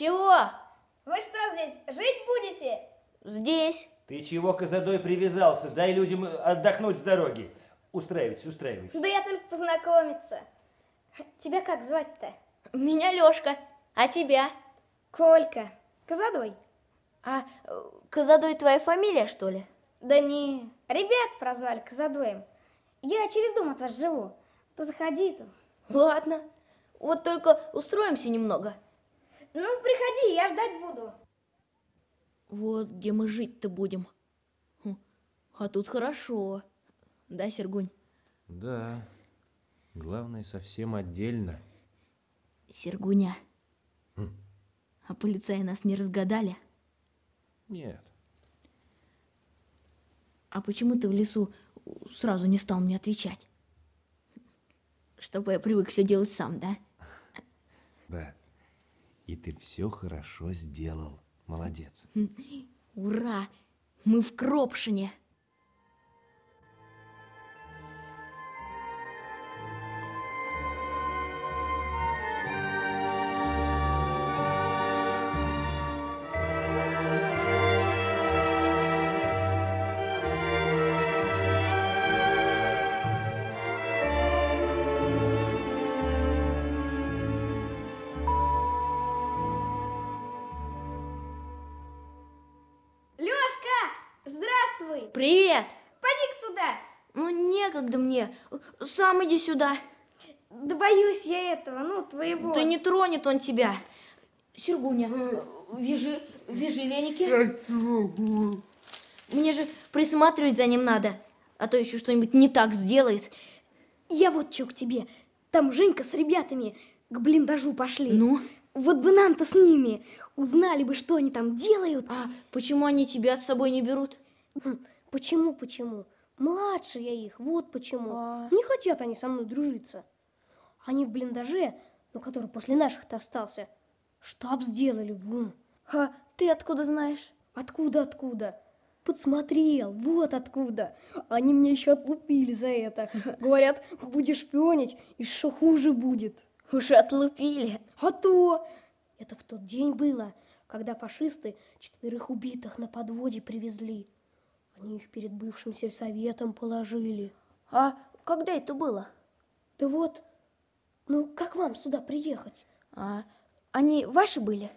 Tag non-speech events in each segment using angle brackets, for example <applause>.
Чего? Вы что здесь, жить будете? Здесь. Ты чего козадой привязался? Дай людям отдохнуть с дороги. Устраивайтесь, устраивайтесь. Да я только познакомиться. Тебя как звать-то? Меня Лёшка. А тебя? Колька. Козадой. А э, Козадой твоя фамилия, что ли? Да не, ребят прозвали Козадоем. Я через дом от вас живу. То заходи там. Ладно. Вот только устроимся немного. Ну, приходи, я ждать буду. Вот где мы жить-то будем. Хм, А тут хорошо. Да, Сергунь? Да. Главное, совсем отдельно. Сергуня. Хм. А полицаи нас не разгадали? Нет. А почему ты в лесу сразу не стал мне отвечать? Чтобы я привык все делать сам, да? Да. И ты все хорошо сделал. Молодец. Ура! Мы в Кропшине! Привет! Поди сюда. Ну, некогда мне. Сам иди сюда. Да боюсь я этого, ну, твоего. Да не тронет он тебя. Сергуня, вяжи, вяжи веники. Мне же присматривать за ним надо, а то еще что-нибудь не так сделает. Я вот чё к тебе. Там Женька с ребятами к блиндажу пошли. Ну? Вот бы нам-то с ними. Узнали бы, что они там делают. А почему они тебя с собой не берут? Почему, почему? Младше я их, вот почему. А. Не хотят они со мной дружиться. Они в блиндаже, ну, который после наших-то остался, штаб сделали. Вон. А ты откуда знаешь? Откуда, откуда? Подсмотрел, вот откуда. Они меня еще отлупили за это. <laughs> Говорят, будешь шпионить, и что хуже будет. Уже отлупили. А то! Это в тот день было, когда фашисты четверых убитых на подводе привезли. Они их перед бывшим сельсоветом положили. А когда это было? Да вот, ну как вам сюда приехать? А они ваши были?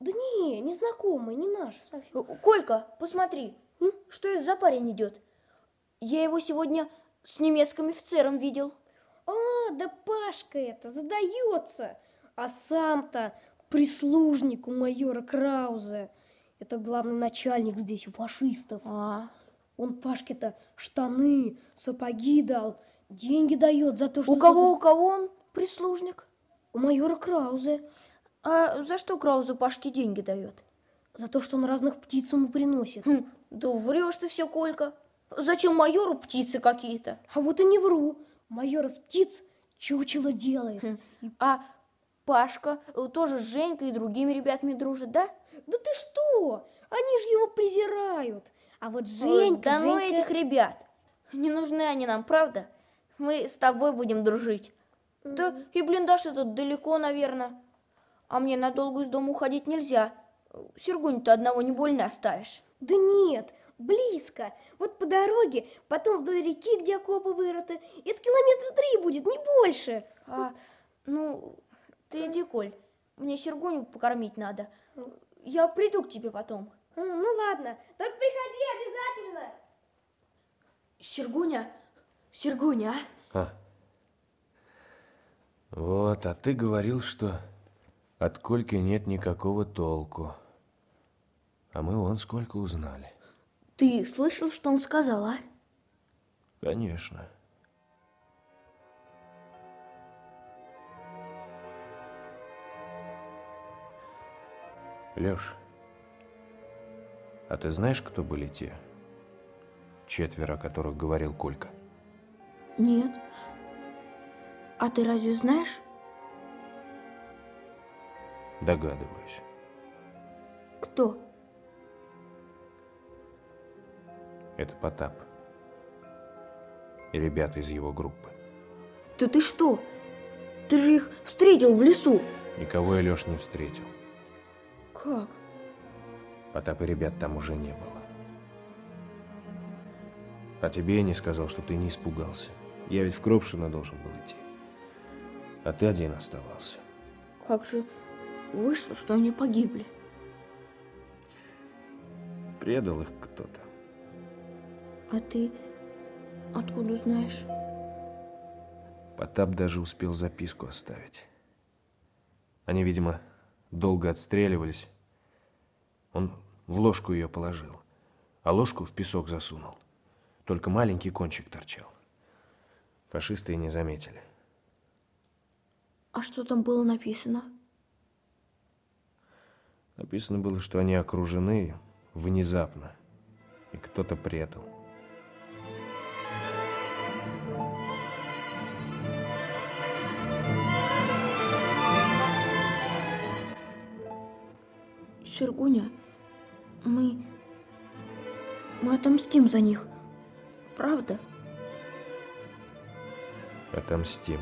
Да не, незнакомые, не наши совсем. Колька, посмотри, м, что это за парень идет? Я его сегодня с немецким офицером видел. А, да Пашка это, задается. А сам-то прислужник у майора Краузе. Это главный начальник здесь у фашистов. А, Он Пашке-то штаны, сапоги дал, деньги дает за то, что... у кого, у кого он прислужник? У майора Краузе. А за что Краузу Пашке деньги дает? За то, что он разных птиц ему приносит. Хм, да врешь ты все, Колька. Зачем майору птицы какие-то? А вот и не вру. Майор из птиц чучело делает. Хм, А Пашка э, тоже с Женькой и другими ребятами дружит, да? Да ты что? Они же его презирают. А вот Ой, Женька, да ну Женька- этих ребят. Не нужны они нам, правда? Мы с тобой будем дружить. Да и блиндаж этот далеко, наверное. А мне надолго из дома уходить нельзя. Сергунь-то одного не больно оставишь. Да нет, близко. Вот по дороге, потом вдоль реки, где окопы вырыты. Это километра три будет, не больше. А, ну, ты иди, Коль. Мне Сергуню покормить надо. Я приду к тебе потом. Ну ладно, только приходи обязательно. Сергуня? Сергуня, а? А. Вот, а ты говорил, что от Кольки нет никакого толку. А мы вон сколько узнали. Ты слышал, что он сказал, а? Конечно. Лёш, а ты знаешь, кто были те? Четверо, о которых говорил Колька. Нет. А ты разве знаешь? Догадываюсь. Кто? Это Потап. И ребята из его группы. Да ты что? Ты же их встретил в лесу. Никого я, Лёш, не встретил. Как? Потап и ребят там уже не было. А тебе я не сказал, что ты не испугался. Я ведь в Кропшино должен был идти. А ты один оставался. Как же вышло, что они погибли? Предал их кто-то. А ты откуда знаешь? Потап даже успел записку оставить. Они, видимо, долго отстреливались. Он в ложку ее положил, а ложку в песок засунул. Только маленький кончик торчал. Фашисты и не заметили. А что там было написано? Написано было, что они окружены внезапно, и кто-то предал. Сергуня, мы... Мы отомстим за них. Правда? Отомстим.